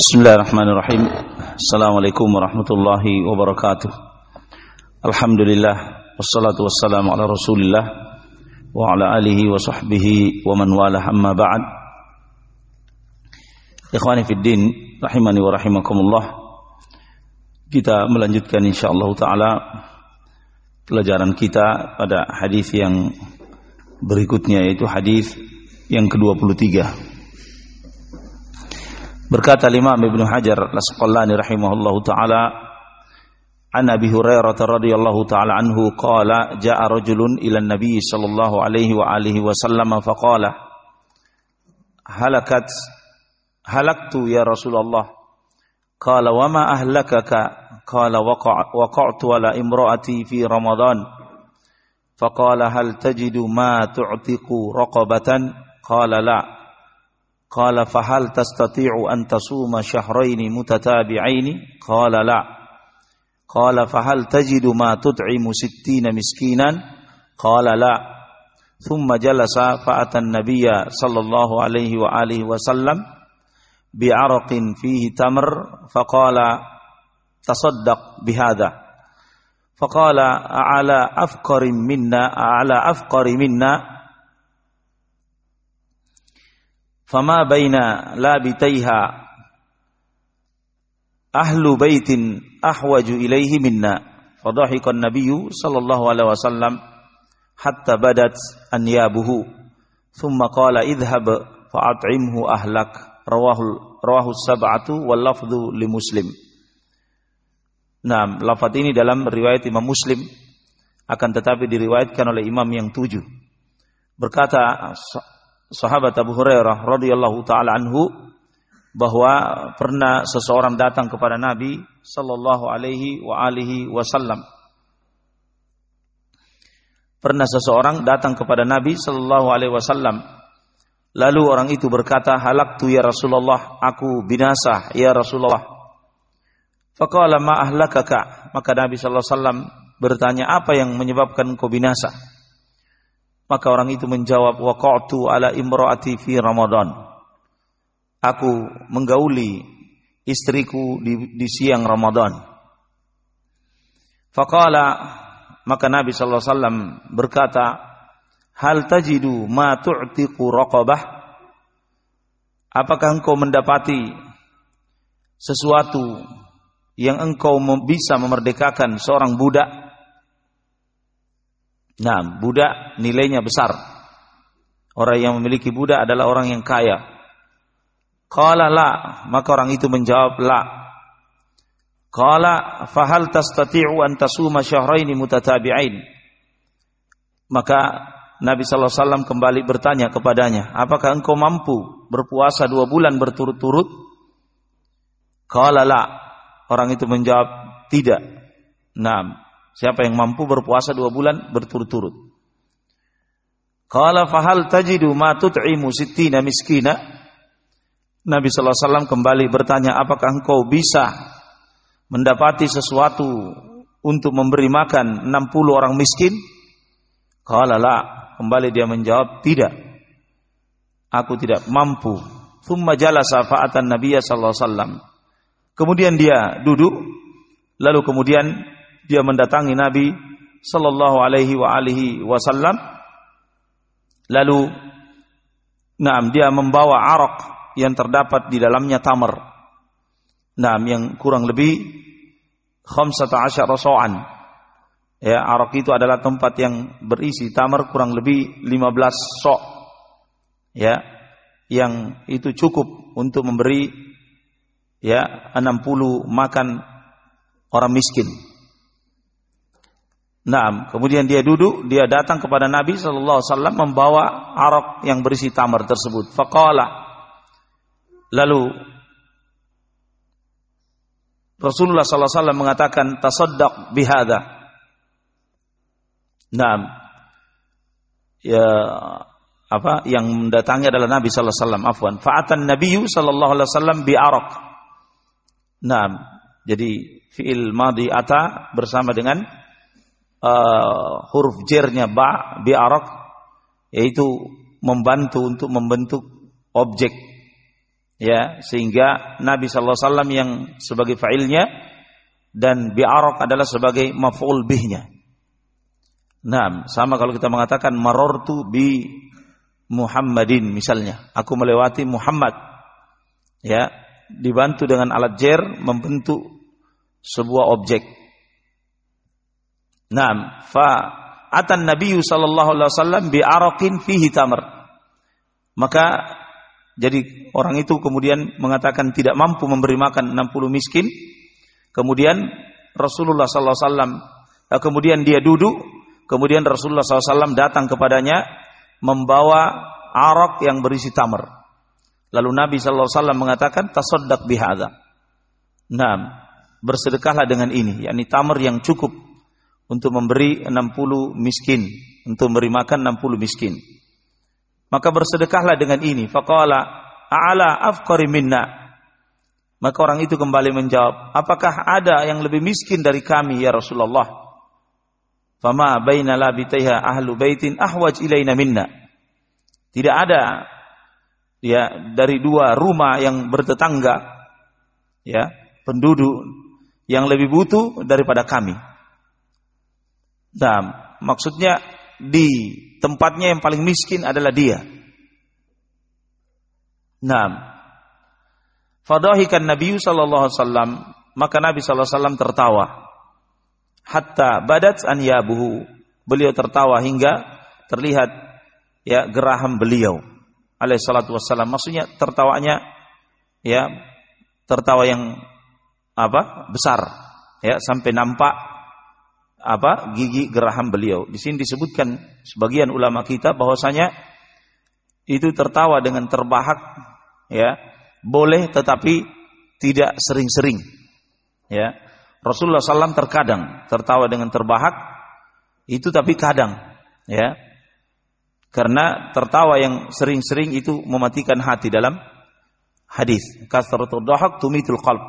بسم الله الرحمن الرحيم السلام عليكم ورحمة الله وبركاته الحمد لله والصلاة والسلام على رسول الله وعلى آله وصحبه ومن والاه أما بعد إخواني في الدين رحمني ورحمكم الله kita melanjutkan insyaallah taala pelajaran kita pada hadis yang berikutnya yaitu hadis yang ke-23 Berkata Imam Ibnu Hajar Al-Asqalani rahimahullahu taala an Abi Hurairah radhiyallahu taala anhu qala jaa rajulun ila an-nabi sallallahu alaihi wa alihi wasallam faqala halakat halaktu ya Rasulullah qala wa ma ahlakaka قال وقع وقعت على امرأتي في رمضان فقال هل تجد ما تعتق رقبة قال لا قال فهل تستطيع أن تصوم شهرين متتابعين؟ قال لا. قال فهل تجد ما تطعم ستين مسكينا؟ قال لا. ثم جلس فأتى النبي صلى الله عليه وآله وسلم بعرق فيه تمر فقال تصدق بهذا. فقال على أفقر منا على أفقر منا؟ fama baina labitaiha ahlu baitin ahwaju ilaihi minna fadhahikan nabiyyu sallallahu alaihi wasallam hatta badat anyabuhu thumma qala idhhab fa'at'imhu ahlak rawahu rawahu sab'atu wal lafdhu li muslim Nah, lafaz ini dalam riwayat Imam Muslim. Akan tetapi diriwayatkan oleh imam yang tujuh. Berkata sahabat Abu Hurairah radhiyallahu taala anhu bahwa pernah seseorang datang kepada Nabi sallallahu alaihi wa alihi wasallam. Pernah seseorang datang kepada Nabi sallallahu alaihi wasallam. Lalu orang itu berkata, "Halaktu ya Rasulullah, aku binasa ya Rasulullah." Faqala ma ahlakaka? Maka Nabi sallallahu alaihi wasallam bertanya, "Apa yang menyebabkan kau binasa?" Maka orang itu menjawab, "Waqa'tu ala imraati fi Ramadan." Aku menggauli istriku di, di siang Ramadan. Faqala maka Nabi sallallahu alaihi wasallam berkata, "Hal tajidu ma tu'tiqu raqabah?" Apakah engkau mendapati sesuatu yang engkau bisa memerdekakan seorang budak. Nah, budak nilainya besar. Orang yang memiliki budak adalah orang yang kaya. Qala la, maka orang itu menjawab la. Qala fahal tastati'u an tasuma syahraini mutatabi'ain. Maka Nabi sallallahu alaihi wasallam kembali bertanya kepadanya, "Apakah engkau mampu berpuasa dua bulan berturut-turut?" Qala la, Orang itu menjawab, tidak. Nah, siapa yang mampu berpuasa dua bulan berturut-turut? Qala fahal tajidu ma tut'imu sittina miskina? Nabi wasallam kembali bertanya, apakah engkau bisa mendapati sesuatu untuk memberi makan 60 orang miskin? Qala la, kembali dia menjawab, tidak. Aku tidak mampu. Thumma jalasa fa'atan Nabiya sallallahu alaihi wasallam. Kemudian dia duduk, lalu kemudian dia mendatangi Nabi sallallahu alaihi wa alihi wasallam. Lalu Naam dia membawa arak yang terdapat di dalamnya tamar. Naam yang kurang lebih khamsata asyara so'an. Ya, arak itu adalah tempat yang berisi tamar kurang lebih 15 sok. Ya, yang itu cukup untuk memberi ya 60 makan orang miskin. Nah, kemudian dia duduk, dia datang kepada Nabi Shallallahu Alaihi Wasallam membawa arak yang berisi tamar tersebut. Faqala. Lalu Rasulullah Sallallahu Alaihi Wasallam mengatakan tasaddaq bihada. Nah, ya apa yang mendatangi adalah Nabi Sallallahu Alaihi Wasallam. Afwan. Faatan Nabi Sallallahu Alaihi Wasallam bi arak. Nah, jadi fiil madi ata bersama dengan uh, huruf jernya ba bi arak yaitu membantu untuk membentuk objek Ya, sehingga Nabi sallallahu alaihi wasallam yang sebagai fa'ilnya dan bi'arak adalah sebagai maf'ul bihnya. Nah, sama kalau kita mengatakan marortu bi Muhammadin misalnya, aku melewati Muhammad. Ya, dibantu dengan alat jer membentuk sebuah objek. Nah, fa atan Nabi sallallahu alaihi wasallam bi araqin fihi tamr. Maka jadi orang itu kemudian mengatakan tidak mampu memberi makan 60 miskin. Kemudian Rasulullah sallallahu alaihi wasallam eh, kemudian dia duduk, kemudian Rasulullah SAW datang kepadanya membawa arak yang berisi tamar. Lalu Nabi sallallahu alaihi wasallam mengatakan tasaddaq bihadza. Nah, bersedekahlah dengan ini, yakni tamar yang cukup untuk memberi 60 miskin, untuk memberi makan 60 miskin. Maka bersedekahlah dengan ini. Faqala a'ala afqari minna. Maka orang itu kembali menjawab, apakah ada yang lebih miskin dari kami ya Rasulullah? Fama baina labitaiha ahlu baitin ahwaj ilaina minna. Tidak ada ya dari dua rumah yang bertetangga ya, penduduk yang lebih butuh daripada kami. Nah, maksudnya di tempatnya yang paling miskin adalah dia. Nah, fadahikan Nabi sallallahu alaihi wasallam, maka Nabi sallallahu alaihi wasallam tertawa. Hatta badat an yabuhu. Beliau tertawa hingga terlihat ya geraham beliau alaihi salatu wassalam. Maksudnya tertawanya ya tertawa yang apa? besar ya sampai nampak apa gigi geraham beliau. Di sini disebutkan sebagian ulama kita bahwasanya itu tertawa dengan terbahak ya. Boleh tetapi tidak sering-sering ya. Rasulullah SAW terkadang tertawa dengan terbahak itu tapi kadang ya. Karena tertawa yang sering-sering itu mematikan hati dalam hadis. Kasratul dahak tumitul qalb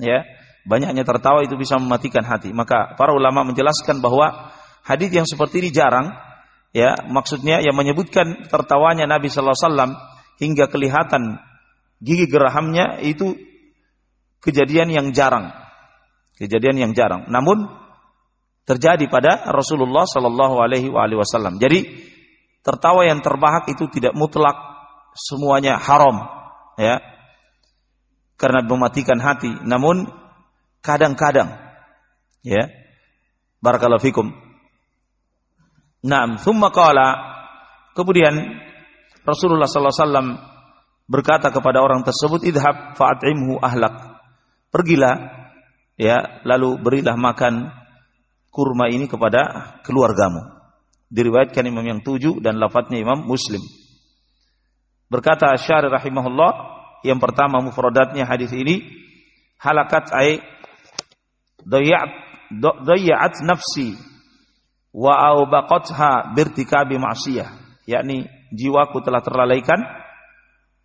ya banyaknya tertawa itu bisa mematikan hati. Maka para ulama menjelaskan bahwa hadis yang seperti ini jarang ya, maksudnya yang menyebutkan tertawanya Nabi sallallahu alaihi wasallam hingga kelihatan gigi gerahamnya itu kejadian yang jarang. Kejadian yang jarang. Namun terjadi pada Rasulullah sallallahu alaihi wasallam. Jadi tertawa yang terbahak itu tidak mutlak semuanya haram ya karena mematikan hati namun kadang-kadang. Ya. Barakallahu fikum. Naam, thumma qala. Kemudian Rasulullah sallallahu alaihi wasallam berkata kepada orang tersebut idhab fa'at'imhu ahlak. Pergilah ya lalu berilah makan kurma ini kepada keluargamu. Diriwayatkan Imam yang tujuh dan lafadznya Imam Muslim. Berkata Syari rahimahullah yang pertama mufradatnya hadis ini halakat ay dayyat nafsi wa aubaqatha birtikabi ma'siyah. Yakni jiwaku telah terlalaikan.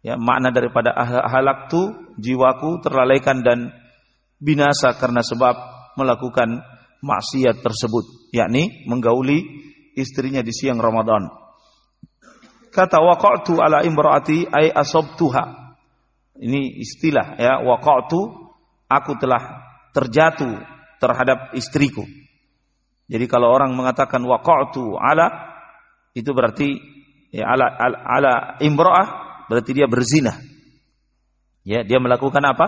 Ya makna daripada ah, halaktu jiwaku terlalaikan dan binasa karena sebab melakukan maksiat tersebut. Yakni menggauli istrinya di siang Ramadan. Kata waqa'tu ala imraati ay asabtuha. Ini istilah ya waqa'tu aku telah terjatuh terhadap istriku. Jadi kalau orang mengatakan waqa'tu ala itu berarti ya ala ala, ala imra'ah berarti dia berzina. Ya, dia melakukan apa?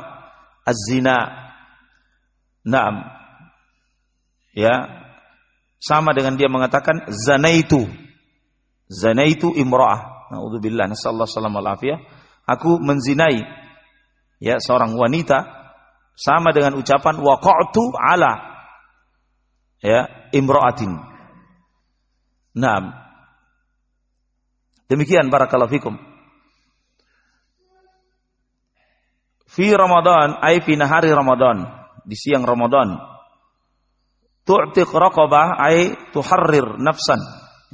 Az-zina. Naam. Ya. Sama dengan dia mengatakan zanaitu. Zanaitu imra'ah. Nauzubillah nasallahu alaihi Aku menzinai ya seorang wanita sama dengan ucapan waqa'tu ala ya imra'atin. Naam. Demikian barakallahu fikum. Fi Ramadan ay fi nahari Ramadan, di siang Ramadan. Tu'tiq raqabah ay tuharrir nafsan.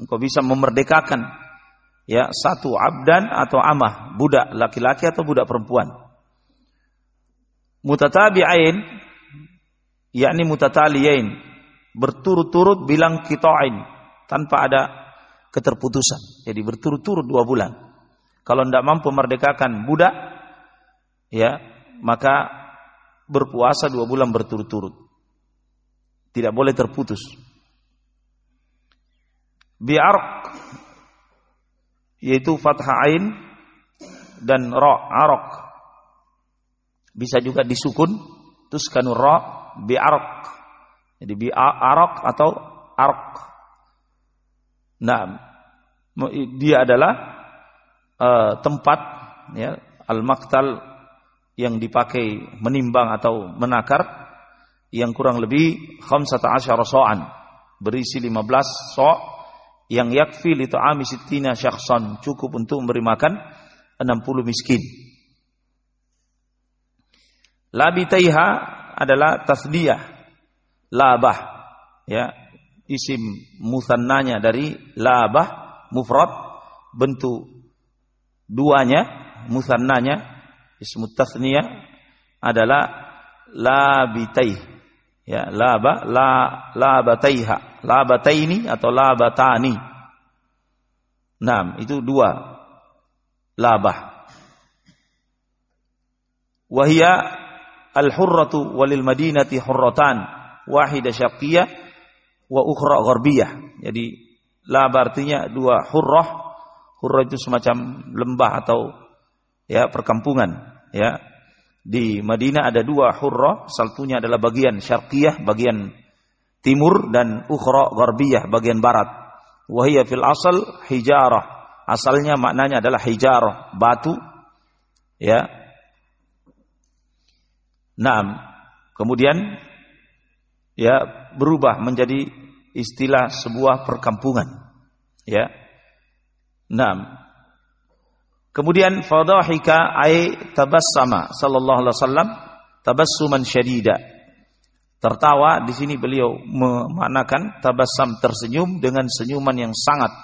Engkau bisa memerdekakan ya satu abdan atau amah, budak laki-laki atau budak perempuan mutatabi'ain yakni mutataliyain berturut-turut bilang kita'in tanpa ada keterputusan. Jadi berturut-turut dua bulan. Kalau tidak mampu merdekakan budak, ya, maka berpuasa dua bulan berturut-turut. Tidak boleh terputus. Bi'arq yaitu fathah ain dan ra araq. Bisa juga disukun tuskanu ra bi'arq. Jadi bi'araq atau arq. Nah, dia adalah uh, tempat ya al-maktal yang dipakai menimbang atau menakar yang kurang lebih khamsata asyara so'an berisi 15 so' yang yakfi li ta'ami sittina syakhsan cukup untuk memberi makan 60 miskin. Labitaiha adalah tasdiyah. Labah. Ya. Isim musannanya dari labah mufrad bentuk duanya musannanya ismu tasniyah adalah labitaih ya laba la labataiha. Labataini atau labatani. Nah, itu dua. Labah. Wahia al-hurratu walil madinati hurratan wahida syaqiyah wa ukhra gharbiyah. Jadi labah artinya dua hurrah. Hurrah itu semacam lembah atau ya perkampungan, ya. Di Madinah ada dua hurrah, satunya adalah bagian syarqiyah, bagian timur dan ukhra gharbiyah bagian barat. Wahia fil asal hijarah. Asalnya maknanya adalah hijarah, batu. Ya. Naam. Kemudian ya berubah menjadi istilah sebuah perkampungan. Ya. Naam. Kemudian fadhahika ay tabassama sallallahu alaihi wasallam tabassuman syadida Tertawa di sini beliau memaknakan tabasam tersenyum dengan senyuman yang sangat.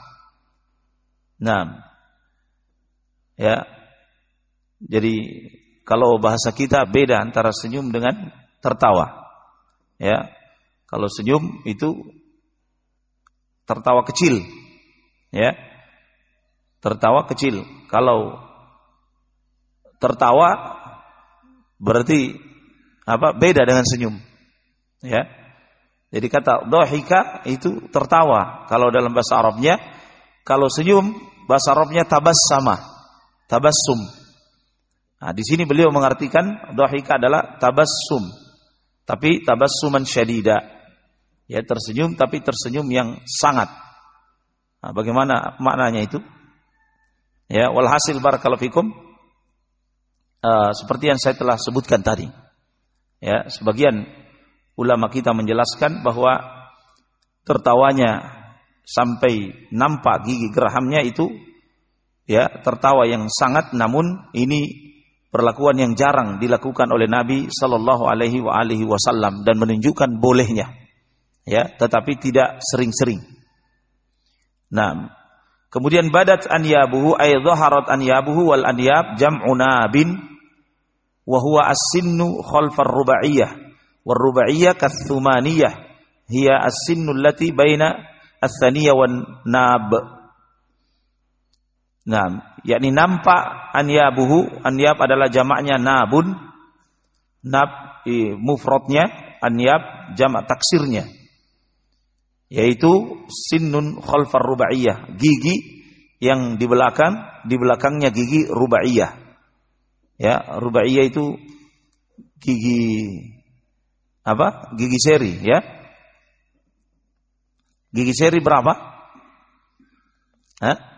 Nah, ya. Jadi kalau bahasa kita beda antara senyum dengan tertawa. Ya. Kalau senyum itu tertawa kecil. Ya. Tertawa kecil. Kalau tertawa berarti apa? Beda dengan senyum. Ya. Jadi kata dohika itu tertawa. Kalau dalam bahasa Arabnya, kalau senyum bahasa Arabnya tabas sama, tabassum. Nah, di sini beliau mengartikan dohika adalah tabassum, tapi tabassuman syadida. Ya tersenyum tapi tersenyum yang sangat. Nah, bagaimana maknanya itu? Ya, walhasil barakallahu fikum. Uh, seperti yang saya telah sebutkan tadi. Ya, sebagian ulama kita menjelaskan bahwa tertawanya sampai nampak gigi gerahamnya itu ya tertawa yang sangat namun ini perlakuan yang jarang dilakukan oleh Nabi Shallallahu Alaihi Wasallam dan menunjukkan bolehnya, ya, tetapi tidak sering-sering. Nah, kemudian badat anyabuhu aydhaharat anyabuhu wal anyab jam'u nabin wa huwa as-sinnu khalfar rubaiyah war rubaiyah kathumaniyah hiya as-sinnu allati baina ats-thaniyah wan nab. Nah, yakni nampak anyabuhu, anyab adalah jamaknya nabun. Nab eh, mufradnya, anyab jamak taksirnya. Yaitu sinnun khalfar rubaiyah, gigi yang di belakang, di belakangnya gigi rubaiyah. Ya, rubaiyah itu gigi apa? Gigi seri ya. Gigi seri berapa? Hah?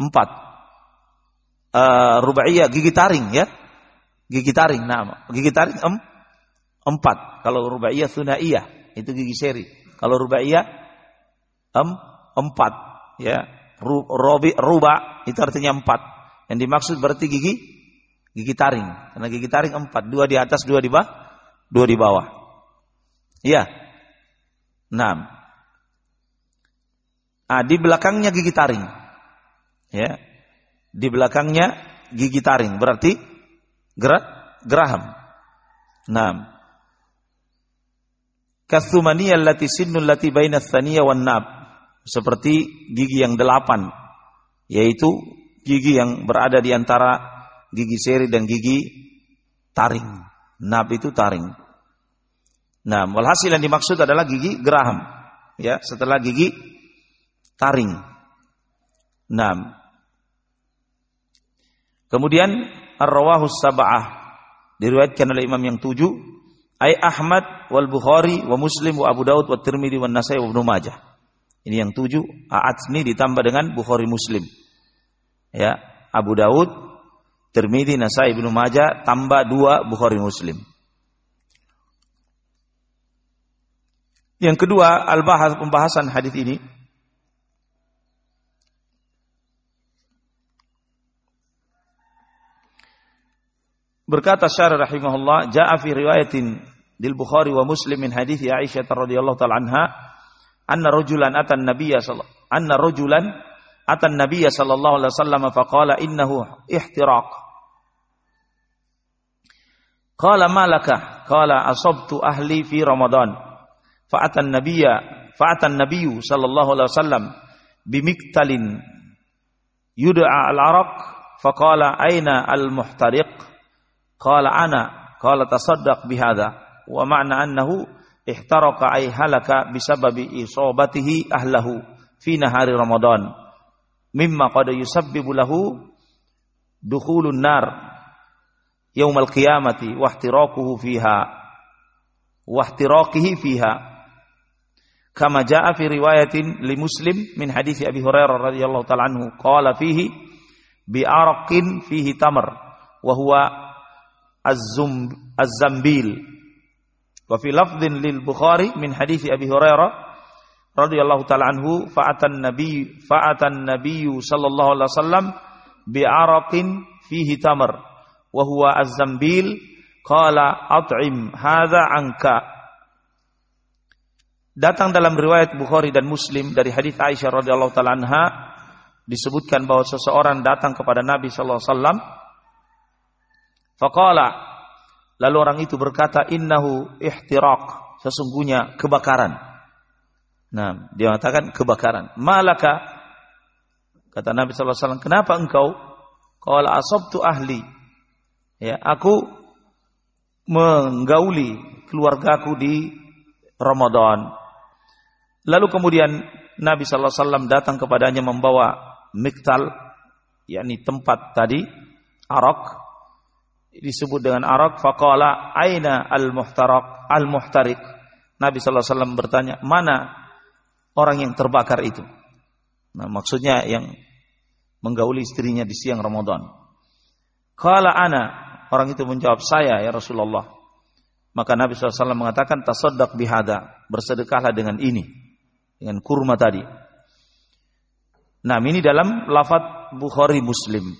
Empat. Uh, rubaiyah gigi taring ya. Gigi taring nama. Gigi taring em, empat. Kalau rubaiyah sunaiyah itu gigi seri. Kalau rubaiyah em, empat ya. Ru, robi, ruba itu artinya empat. Yang dimaksud berarti gigi Gigi taring. Karena gigi taring empat. Dua di atas, dua di bawah. Dua di bawah. Iya. Enam. Ah, di belakangnya gigi taring. Ya. Di belakangnya gigi taring. Berarti gerak geraham. Enam. Kathumani allati sinnul lati baina wan nab. Seperti gigi yang delapan. Yaitu gigi yang berada di antara gigi seri dan gigi taring. Nab itu taring. Nah, walhasil yang dimaksud adalah gigi geraham. Ya, setelah gigi taring. Nah. Kemudian Ar-Rawahus Sab'ah diriwayatkan oleh imam yang tujuh ay Ahmad wal Bukhari wa Muslim wa Abu Daud wa Tirmidzi wa Nasai wa Ibnu Majah. Ini yang tujuh. Aat ini ditambah dengan Bukhari Muslim. Ya, Abu Daud, Tirmidzi, Nasai, Ibnu Majah tambah dua Bukhari Muslim. Yang kedua, al-bahas pembahasan hadis ini Berkata Syarah rahimahullah, ja'a fi riwayatin dil Bukhari wa Muslim min hadis Aisyah radhiyallahu taala anha, anna rajulan atan nabiyya anna rajulan atan nabiyya sallallahu alaihi wasallam faqala innahu ihtiraq. Qala malaka? Qala asabtu ahli fi Ramadan. Fa'atan nabiyya fa'atan nabiyyu sallallahu alaihi wasallam bimiktalin yud'a al-araq faqala aina al-muhtariq Qala ana, qala tasaddaq bihadza. Wa ma'na annahu ihtaraqa ay halaka bisababi isabatihi ahlahu fi nahari Ramadan. Mimma qad yusabbibu lahu dukhulun nar yaumal qiyamati wa ihtiraquhu fiha wa ihtiraqihi fiha kama jaa fi riwayatin li Muslim min hadis Abi Hurairah radhiyallahu taala anhu qala fihi bi az-zambil. Wa fi lafdhin lil Bukhari min hadis Abi Hurairah radhiyallahu taala anhu fa'atan nabi fa'atan nabiy sallallahu alaihi wasallam bi araqin fihi tamar. Wa huwa az-zambil. Qala at'im hadza anka. Datang dalam riwayat Bukhari dan Muslim dari hadis Aisyah radhiyallahu taala anha disebutkan bahwa seseorang datang kepada Nabi sallallahu alaihi wasallam Faqala lalu orang itu berkata innahu ihtiraq sesungguhnya kebakaran. Nah, dia mengatakan kebakaran. Malaka kata Nabi sallallahu alaihi wasallam, "Kenapa engkau?" Qala asabtu ahli. Ya, aku menggauli keluargaku di Ramadan. Lalu kemudian Nabi sallallahu alaihi wasallam datang kepadanya membawa miktal yakni tempat tadi arak disebut dengan arak faqala aina al muhtarak al muhtarik Nabi wasallam bertanya mana orang yang terbakar itu? Nah maksudnya yang menggauli istrinya di siang Ramadan. Qala ana orang itu menjawab saya ya Rasulullah. Maka Nabi SAW mengatakan tasaddaq bihada bersedekahlah dengan ini dengan kurma tadi. Nah ini dalam lafaz Bukhari Muslim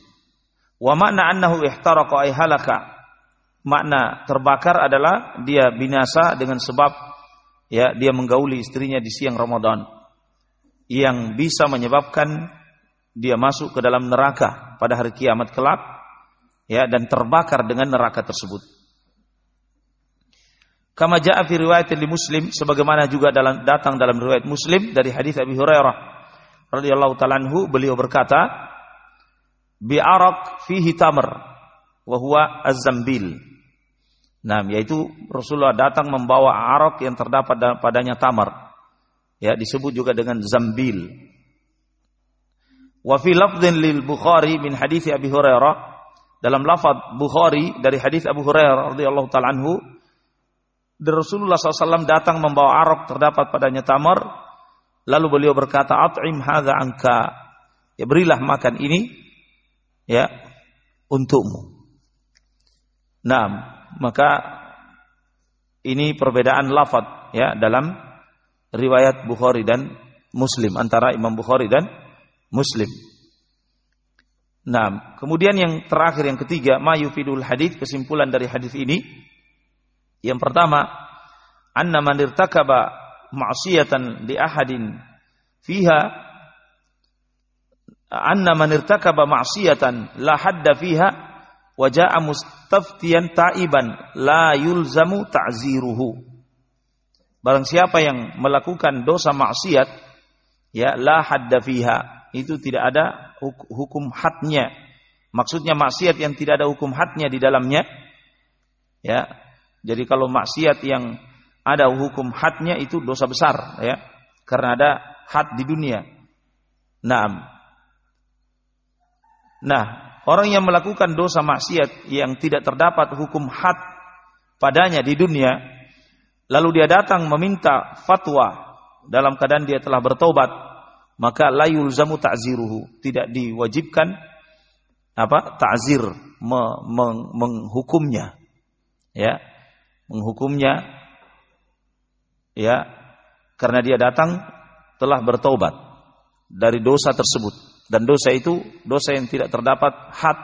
Wa makna annahu ihtaraqa ay halaka. Makna terbakar adalah dia binasa dengan sebab ya dia menggauli istrinya di siang Ramadan yang bisa menyebabkan dia masuk ke dalam neraka pada hari kiamat kelak ya dan terbakar dengan neraka tersebut. Kama jaa fi riwayat di Muslim sebagaimana juga dalam datang dalam riwayat Muslim dari hadis Abi Hurairah radhiyallahu taala anhu beliau berkata bi'arak fihi tamr wa huwa az-zambil. Nah, yaitu Rasulullah datang membawa arak yang terdapat padanya tamar. Ya, disebut juga dengan zambil. Wa fi lafdhin lil Bukhari min hadis Abi Hurairah dalam lafaz Bukhari dari hadis Abu Hurairah radhiyallahu taala anhu Rasulullah SAW datang membawa arak terdapat padanya tamar lalu beliau berkata at'im hadza anka ya berilah makan ini ya untukmu. Nah, maka ini perbedaan lafaz ya dalam riwayat Bukhari dan Muslim antara Imam Bukhari dan Muslim. Nah, kemudian yang terakhir yang ketiga, mayufidul hadis kesimpulan dari hadis ini yang pertama, anna man irtakaba ma'siyatan li ahadin fiha anna man irtakaba ma'siyatan la hadda fiha wa ja'a mustaftiyan ta'iban la yulzamu ta'ziruhu. Barang siapa yang melakukan dosa maksiat ya la hadda fiha itu tidak ada hukum hadnya. Maksudnya maksiat yang tidak ada hukum hadnya di dalamnya. Ya. Jadi kalau maksiat yang ada hukum hadnya itu dosa besar ya. Karena ada had di dunia. Nah. Nah, orang yang melakukan dosa maksiat yang tidak terdapat hukum had padanya di dunia, lalu dia datang meminta fatwa dalam keadaan dia telah bertobat, maka la yulzamu ta'ziruhu, tidak diwajibkan apa? ta'zir me, meng, menghukumnya. Ya. Menghukumnya ya karena dia datang telah bertobat dari dosa tersebut dan dosa itu dosa yang tidak terdapat had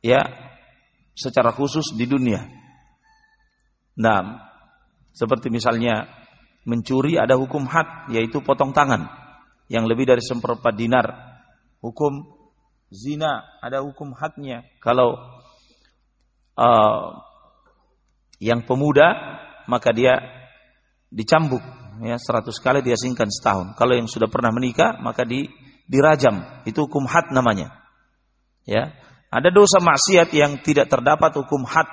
ya secara khusus di dunia. Nah, seperti misalnya mencuri ada hukum had yaitu potong tangan yang lebih dari seperempat dinar. Hukum zina ada hukum hadnya. Kalau uh, yang pemuda maka dia dicambuk ya 100 kali diasingkan setahun. Kalau yang sudah pernah menikah maka di dirajam. Itu hukum had namanya. Ya. Ada dosa maksiat yang tidak terdapat hukum had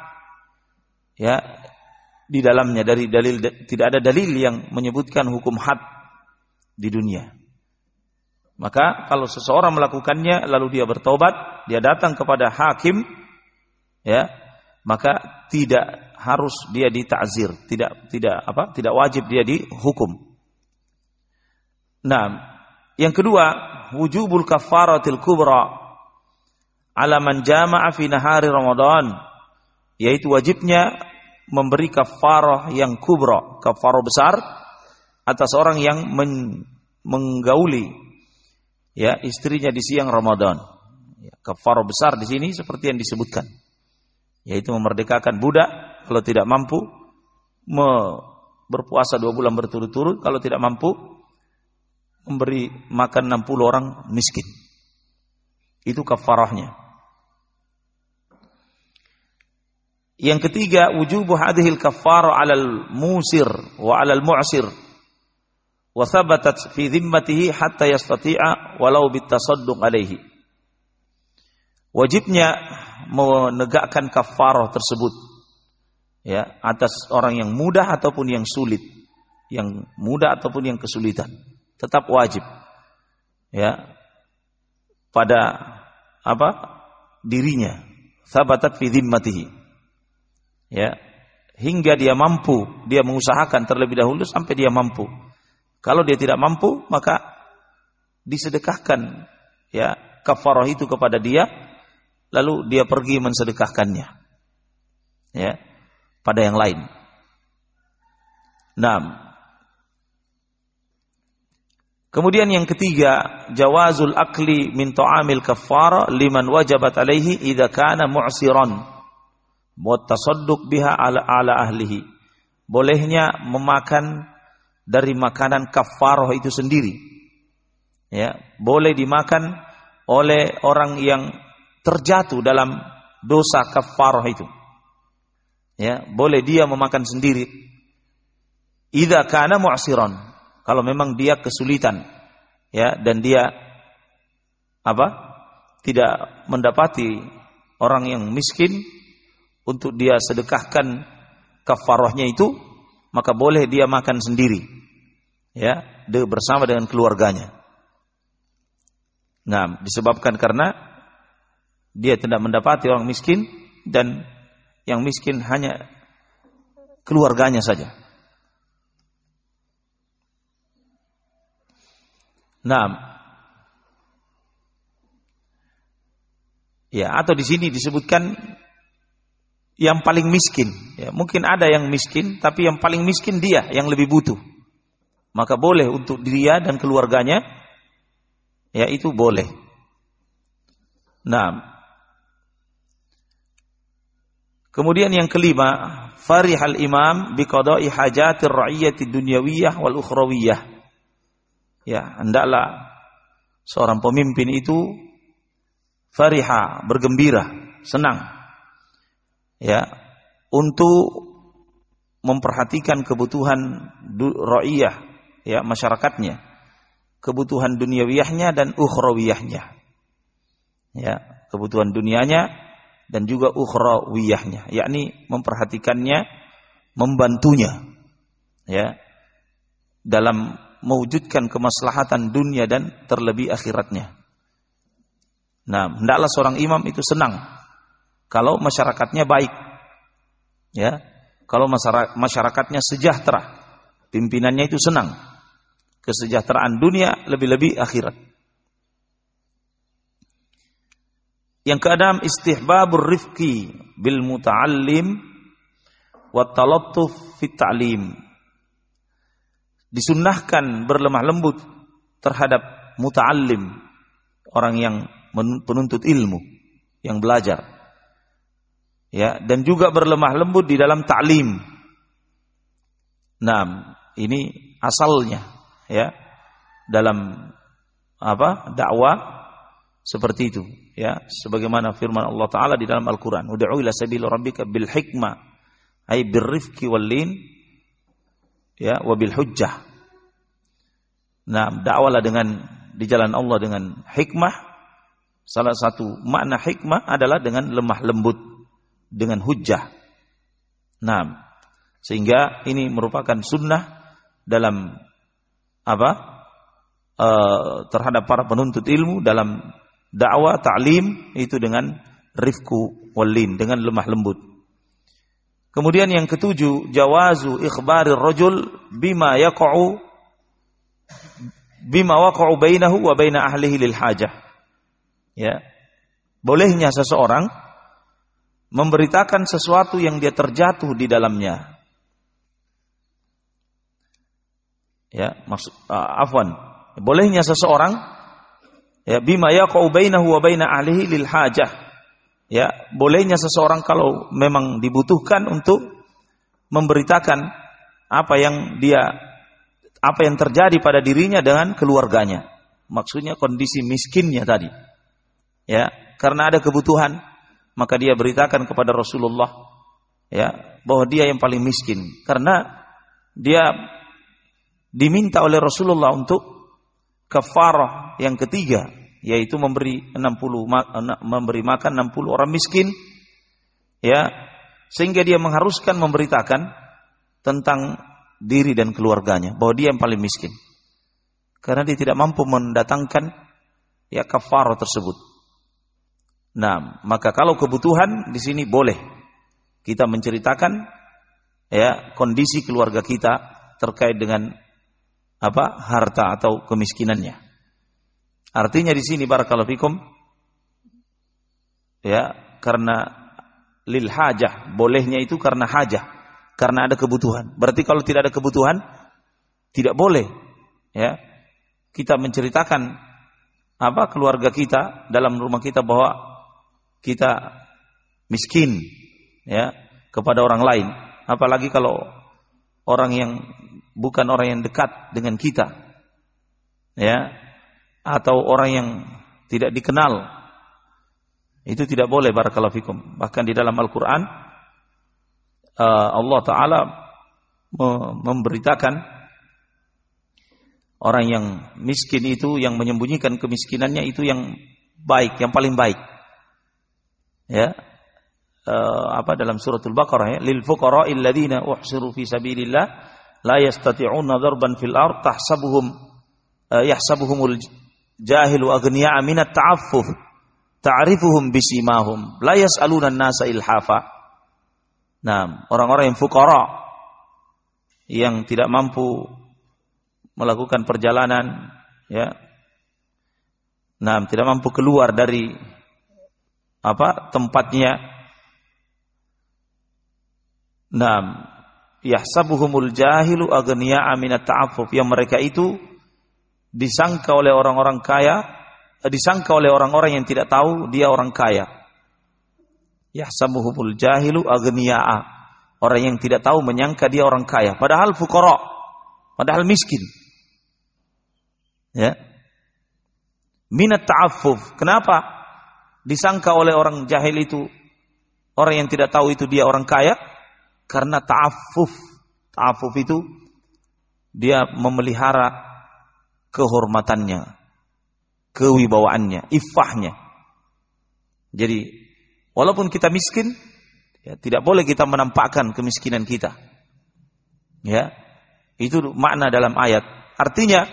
ya di dalamnya dari dalil tidak ada dalil yang menyebutkan hukum had di dunia. Maka kalau seseorang melakukannya lalu dia bertobat, dia datang kepada hakim ya, maka tidak harus dia ditakzir, tidak tidak apa? tidak wajib dia dihukum. Nah, yang kedua, wujubul kafaratil kubra ala man jama'a fi nahari Ramadan, yaitu wajibnya memberi kafarah yang kubra, kafarah besar atas orang yang men, menggauli ya istrinya di siang Ramadan. Ya, kafarah besar di sini seperti yang disebutkan, yaitu memerdekakan budak kalau tidak mampu me, berpuasa dua bulan berturut-turut, kalau tidak mampu memberi makan 60 orang miskin. Itu kafarahnya. Yang ketiga, wujubu hadhil kafarah 'alal musir wa 'alal mu'sir. Wa thabatat fi dhimmatihi hatta yastati'a walau bitasadduq alaihi. Wajibnya menegakkan kafarah tersebut ya atas orang yang mudah ataupun yang sulit, yang mudah ataupun yang kesulitan, tetap wajib. Ya. Pada apa? Dirinya. Sabatat fi dhimmatihi. Ya. Hingga dia mampu dia mengusahakan terlebih dahulu sampai dia mampu. Kalau dia tidak mampu maka disedekahkan ya kafarah itu kepada dia lalu dia pergi mensedekahkannya. Ya. Pada yang lain. Nah, Kemudian yang ketiga, jawazul akli min ta'amil kaffara liman wajabat alaihi idza kana mu'siran wa tasadduq biha ala, ala ahlihi. Bolehnya memakan dari makanan kafarah itu sendiri. Ya, boleh dimakan oleh orang yang terjatuh dalam dosa kafarah itu ya boleh dia memakan sendiri idza kana mu'siran kalau memang dia kesulitan ya dan dia apa tidak mendapati orang yang miskin untuk dia sedekahkan kafarahnya itu maka boleh dia makan sendiri ya bersama dengan keluarganya nah disebabkan karena dia tidak mendapati orang miskin dan yang miskin hanya keluarganya saja. Nah, ya atau di sini disebutkan yang paling miskin. Ya, mungkin ada yang miskin, tapi yang paling miskin dia yang lebih butuh. Maka boleh untuk dia dan keluarganya, ya itu boleh. Nah, Kemudian yang kelima, farihal imam biqada'i hajatir ra'iyyati dunyawiyah wal ukhrawiyah. Ya, hendaklah seorang pemimpin itu fariha, bergembira, senang. Ya, untuk memperhatikan kebutuhan ra'iyah, ya, masyarakatnya. kebutuhan duniawiyahnya dan ukhrawiyahnya. Ya, kebutuhan dunianya dan juga ukhrawiyahnya, yakni memperhatikannya, membantunya. Ya. Dalam mewujudkan kemaslahatan dunia dan terlebih akhiratnya. Nah, hendaklah seorang imam itu senang kalau masyarakatnya baik. Ya. Kalau masyarakatnya sejahtera, pimpinannya itu senang. Kesejahteraan dunia lebih-lebih akhirat. Yang keenam istihbabur rifqi bil muta'allim wa talattuf fit ta'lim. Disunnahkan berlemah lembut terhadap muta'allim, orang yang penuntut ilmu, yang belajar. Ya, dan juga berlemah lembut di dalam ta'lim. Nah, ini asalnya ya dalam apa? dakwah seperti itu ya sebagaimana firman Allah taala di dalam Al-Qur'an ud'u ila sabil rabbika bil hikmah ay bir rifqi wal lin ya wa bil hujjah. Nah dakwalah dengan di jalan Allah dengan hikmah. Salah satu makna hikmah adalah dengan lemah lembut dengan hujjah. Nah sehingga ini merupakan sunnah dalam apa? Uh, terhadap para penuntut ilmu dalam dakwah ta'lim itu dengan rifku walin dengan lemah lembut. Kemudian yang ketujuh, jawazu ikhbari rajul bima yaqa'u bima waqa'u bainahu wa baina ahlihi lil hajah. Ya. Bolehnya seseorang memberitakan sesuatu yang dia terjatuh di dalamnya. Ya, maksud uh, afwan. Bolehnya seseorang ya bima yaqau bainahu wa baina ahlihi lil hajah ya bolehnya seseorang kalau memang dibutuhkan untuk memberitakan apa yang dia apa yang terjadi pada dirinya dengan keluarganya. Maksudnya kondisi miskinnya tadi. Ya karena ada kebutuhan maka dia beritakan kepada Rasulullah ya bahwa dia yang paling miskin. Karena dia diminta oleh Rasulullah untuk kafarah yang ketiga yaitu memberi 60 memberi makan 60 orang miskin ya sehingga dia mengharuskan memberitakan tentang diri dan keluarganya bahwa dia yang paling miskin karena dia tidak mampu mendatangkan ya kafarah tersebut. Nah, maka kalau kebutuhan di sini boleh kita menceritakan ya kondisi keluarga kita terkait dengan apa harta atau kemiskinannya. Artinya di sini barakallahu fikum ya karena lil hajah bolehnya itu karena hajah karena ada kebutuhan. Berarti kalau tidak ada kebutuhan tidak boleh ya kita menceritakan apa keluarga kita dalam rumah kita bahwa kita miskin ya kepada orang lain apalagi kalau orang yang bukan orang yang dekat dengan kita. Ya. Atau orang yang tidak dikenal. Itu tidak boleh barakallahu fikum. Bahkan di dalam Al-Qur'an uh, Allah taala memberitakan orang yang miskin itu yang menyembunyikan kemiskinannya itu yang baik, yang paling baik. Ya. Uh, apa dalam suratul Baqarah ya, lil fuqara alladziina uhsiru fi sabilillah la yastati'una darban fil ard tahsabuhum uh, yahsabuhumul jahilu aghniya'a min at-ta'affuf. Ta'rifuhum bisimahum. La yas'aluna an-nasa ilhafa. Nah, orang-orang yang fukara yang tidak mampu melakukan perjalanan ya. Nah, tidak mampu keluar dari apa tempatnya. Nah, yahsabuhumul jahilu agniya'a minat ta'affuf yang mereka itu disangka oleh orang-orang kaya eh, disangka oleh orang-orang yang tidak tahu dia orang kaya. Yahsabuhumul jahilu agniya'a orang yang tidak tahu menyangka dia orang kaya. Padahal fuqara padahal miskin. Ya. Minat ta'affuf. Kenapa? Disangka oleh orang jahil itu orang yang tidak tahu itu dia orang kaya karena ta'affuf. Ta'affuf itu dia memelihara kehormatannya, kewibawaannya, ifahnya. Jadi, walaupun kita miskin, ya, tidak boleh kita menampakkan kemiskinan kita. Ya, itu makna dalam ayat. Artinya,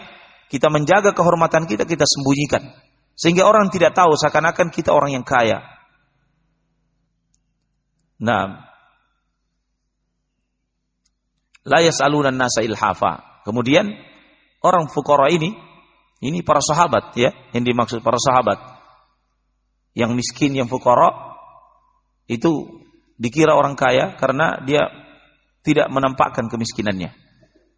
kita menjaga kehormatan kita, kita sembunyikan. Sehingga orang tidak tahu seakan-akan kita orang yang kaya. Nah, la yas'aluna nasa ilhafa. Kemudian orang fukara ini ini para sahabat ya, yang dimaksud para sahabat. Yang miskin yang fukara itu dikira orang kaya karena dia tidak menampakkan kemiskinannya.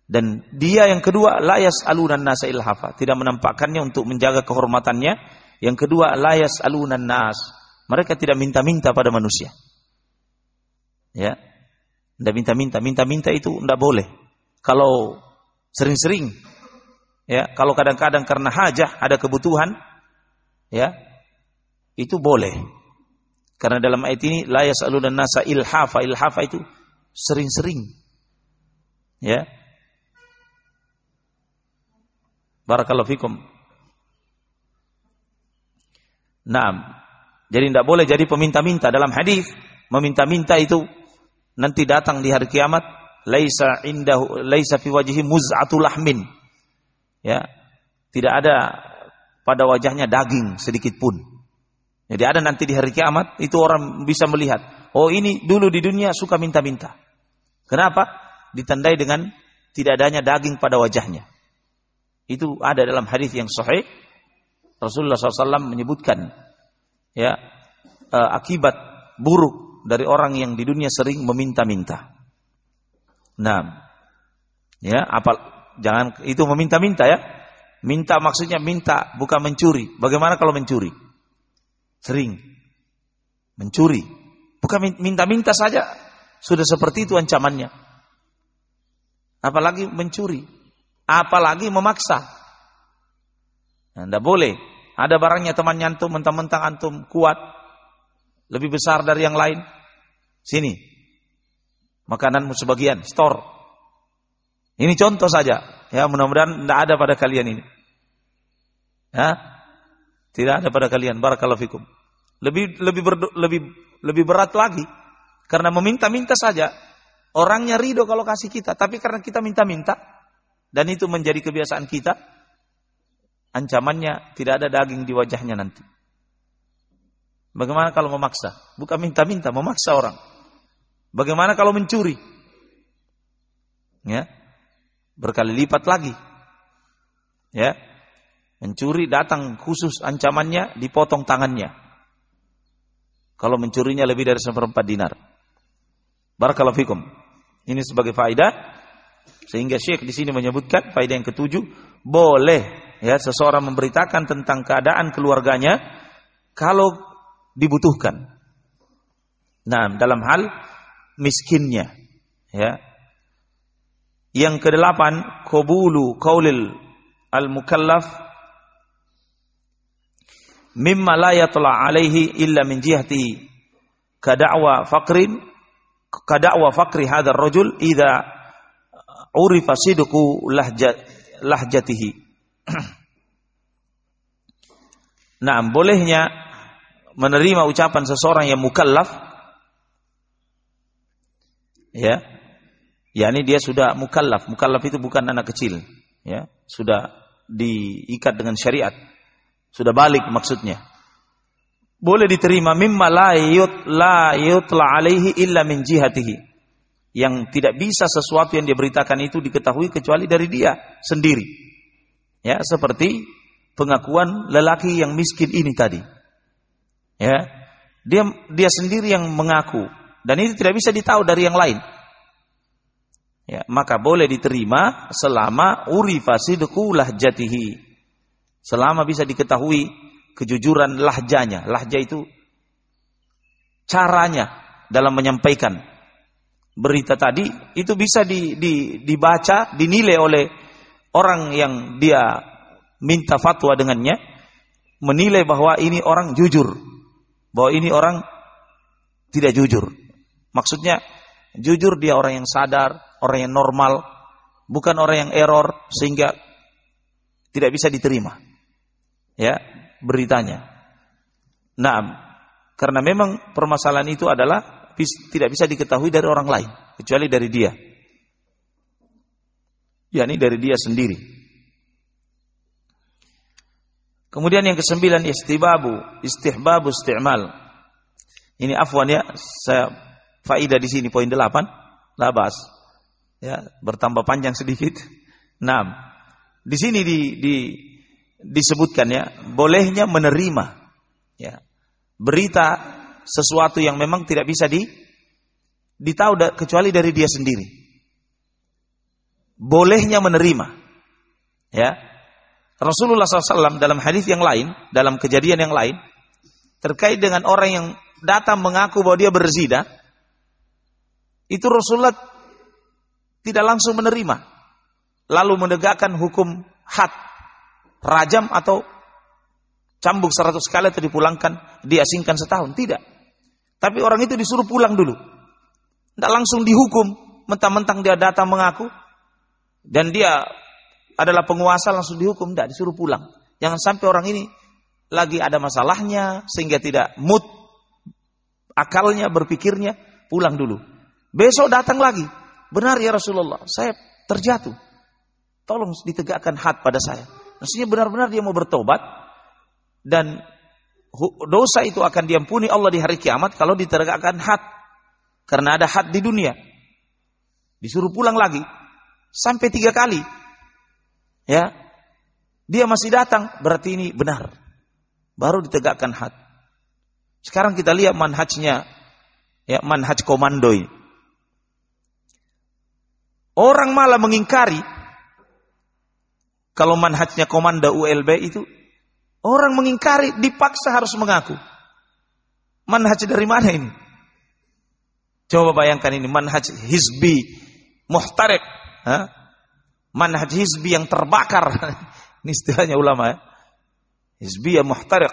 Dan dia yang kedua layas alunan nasa ilhafa, tidak menampakkannya untuk menjaga kehormatannya. Yang kedua layas alunan nas, mereka tidak minta-minta pada manusia. Ya, tidak minta-minta, minta-minta itu tidak boleh. Kalau sering-sering, ya, kalau kadang-kadang karena hajah ada kebutuhan, ya, itu boleh. Karena dalam ayat ini layas alunan nasa ilhafa, ilhafa itu sering-sering. Ya. Barakallahu fikum. Nah, jadi tidak boleh jadi peminta-minta dalam hadis. Meminta-minta itu nanti datang di hari kiamat laisa indahu laisa fi wajhi muz'atu lahmin. Ya. Tidak ada pada wajahnya daging sedikit pun. Jadi ada nanti di hari kiamat itu orang bisa melihat, oh ini dulu di dunia suka minta-minta. Kenapa? Ditandai dengan tidak adanya daging pada wajahnya. Itu ada dalam hadis yang sahih. Rasulullah SAW menyebutkan ya uh, akibat buruk dari orang yang di dunia sering meminta-minta. Nah, ya, apa jangan itu meminta-minta ya. Minta maksudnya minta bukan mencuri. Bagaimana kalau mencuri? Sering mencuri. Bukan minta-minta saja sudah seperti itu ancamannya. Apalagi mencuri. Apalagi memaksa. Nah, boleh. Ada barangnya temannya antum, mentang-mentang antum kuat, lebih besar dari yang lain. Sini. Makananmu sebagian, store. Ini contoh saja. Ya, mudah-mudahan tidak ada pada kalian ini. Ya? Tidak ada pada kalian. Barakallahu fikum. Lebih lebih berdu, lebih lebih berat lagi karena meminta-minta saja. Orangnya ridho kalau kasih kita, tapi karena kita minta-minta dan itu menjadi kebiasaan kita, ancamannya tidak ada daging di wajahnya nanti. Bagaimana kalau memaksa? Bukan minta-minta, memaksa orang. Bagaimana kalau mencuri? Ya. Berkali lipat lagi. Ya. Mencuri datang khusus ancamannya dipotong tangannya. Kalau mencurinya lebih dari seperempat dinar. Barakallahu fikum. Ini sebagai faedah sehingga Syekh di sini menyebutkan faedah yang ketujuh boleh ya seseorang memberitakan tentang keadaan keluarganya kalau dibutuhkan. Nah, dalam hal miskinnya. Ya. Yang kedelapan, qabulu qaulil al-mukallaf mimma la yatla alaihi illa min jihati kada'wa faqrin kada'wa faqri hadzal rajul idza urifa sidqu lahjat lahjatihi. nah, bolehnya menerima ucapan seseorang yang mukallaf ya yakni dia sudah mukallaf. Mukallaf itu bukan anak kecil ya. Sudah diikat dengan syariat. Sudah balik maksudnya. Boleh diterima. Mimma la yutla alaihi illa min jihatihi. Yang tidak bisa sesuatu yang dia beritakan itu diketahui kecuali dari dia sendiri. Ya seperti pengakuan lelaki yang miskin ini tadi. Ya dia dia sendiri yang mengaku. Dan ini tidak bisa ditahu dari yang lain. Ya, maka boleh diterima selama urifa sidqu lahjatihi. Selama bisa diketahui kejujuran lahjanya. Lahja itu caranya dalam menyampaikan berita tadi itu bisa di, di, dibaca, dinilai oleh orang yang dia minta fatwa dengannya, menilai bahwa ini orang jujur, bahwa ini orang tidak jujur. Maksudnya jujur dia orang yang sadar, orang yang normal, bukan orang yang error sehingga tidak bisa diterima. Ya, beritanya. Nah, karena memang permasalahan itu adalah tidak bisa diketahui dari orang lain kecuali dari dia. yakni dari dia sendiri. Kemudian yang kesembilan istibabu, istihbabu isti'mal. Ini afwan ya, saya faidah di sini poin delapan, labas. Ya, bertambah panjang sedikit. Enam. Di sini di, di disebutkan ya, bolehnya menerima ya berita sesuatu yang memang tidak bisa di ditahu kecuali dari dia sendiri. Bolehnya menerima. Ya. Rasulullah SAW dalam hadis yang lain, dalam kejadian yang lain, terkait dengan orang yang datang mengaku bahwa dia berzina, itu Rasulullah tidak langsung menerima, lalu menegakkan hukum had, rajam atau cambuk seratus kali atau dipulangkan, diasingkan setahun. Tidak. Tapi orang itu disuruh pulang dulu. Tidak langsung dihukum. Mentang-mentang dia datang mengaku. Dan dia adalah penguasa langsung dihukum. Tidak, disuruh pulang. Jangan sampai orang ini lagi ada masalahnya. Sehingga tidak mood akalnya, berpikirnya. Pulang dulu. Besok datang lagi. Benar ya Rasulullah. Saya terjatuh. Tolong ditegakkan had pada saya. Maksudnya benar-benar dia mau bertobat dan dosa itu akan diampuni Allah di hari kiamat kalau ditegakkan had. Karena ada had di dunia. Disuruh pulang lagi. Sampai tiga kali. Ya. Dia masih datang. Berarti ini benar. Baru ditegakkan had. Sekarang kita lihat manhajnya. Ya, manhaj komando ini. Orang malah mengingkari. Kalau manhajnya komando ULB itu Orang mengingkari dipaksa harus mengaku. Manhaj dari mana ini? Coba bayangkan ini manhaj hizbi muhtarik. Ha? Manhaj hizbi yang terbakar. ini istilahnya ulama ya. Hizbi yang muhtarik.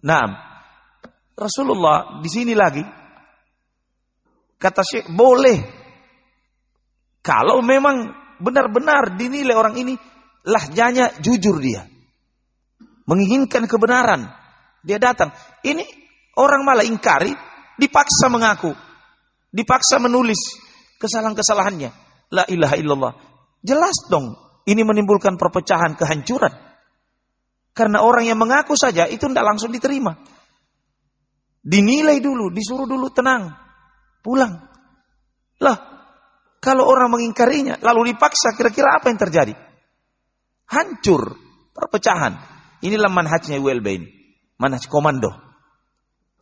Nah, Rasulullah di sini lagi kata Syekh boleh kalau memang benar-benar dinilai orang ini lahjanya jujur dia menginginkan kebenaran. Dia datang. Ini orang malah ingkari, dipaksa mengaku, dipaksa menulis kesalahan-kesalahannya. La ilaha illallah. Jelas dong, ini menimbulkan perpecahan, kehancuran. Karena orang yang mengaku saja itu tidak langsung diterima. Dinilai dulu, disuruh dulu tenang, pulang. Lah, kalau orang mengingkarinya, lalu dipaksa, kira-kira apa yang terjadi? Hancur, perpecahan. Inilah manhajnya ULB ini. Manhaj komando.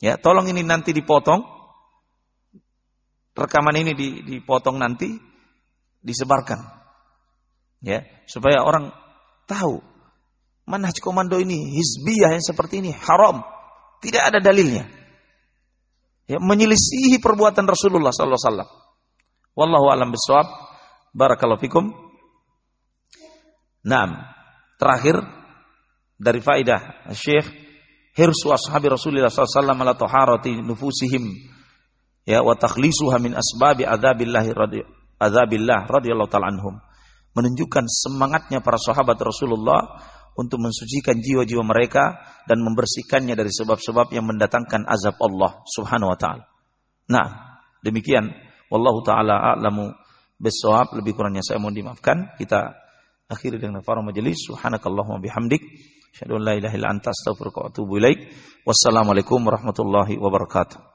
Ya, tolong ini nanti dipotong. Rekaman ini dipotong nanti disebarkan. Ya, supaya orang tahu manhaj komando ini hizbiyah yang seperti ini haram. Tidak ada dalilnya. Ya, menyelisihi perbuatan Rasulullah sallallahu alaihi wasallam. Wallahu alam bisawab. Barakallahu fikum. Naam. Terakhir dari faidah Syekh hirsu ashabi Rasulullah SAW ala taharati nufusihim ya wa takhlisuha min asbabi adzabillah radhi adzabillah radhiyallahu taala anhum menunjukkan semangatnya para sahabat Rasulullah untuk mensucikan jiwa-jiwa mereka dan membersihkannya dari sebab-sebab yang mendatangkan azab Allah Subhanahu wa taala. Nah, demikian wallahu taala a'lamu bisawab lebih kurangnya saya mohon dimaafkan. Kita akhiri dengan farah majelis subhanakallahumma bihamdik Asyhadu la ilaha illa anta astaghfiruka wa atubu ilaik. Wassalamualaikum warahmatullahi wabarakatuh.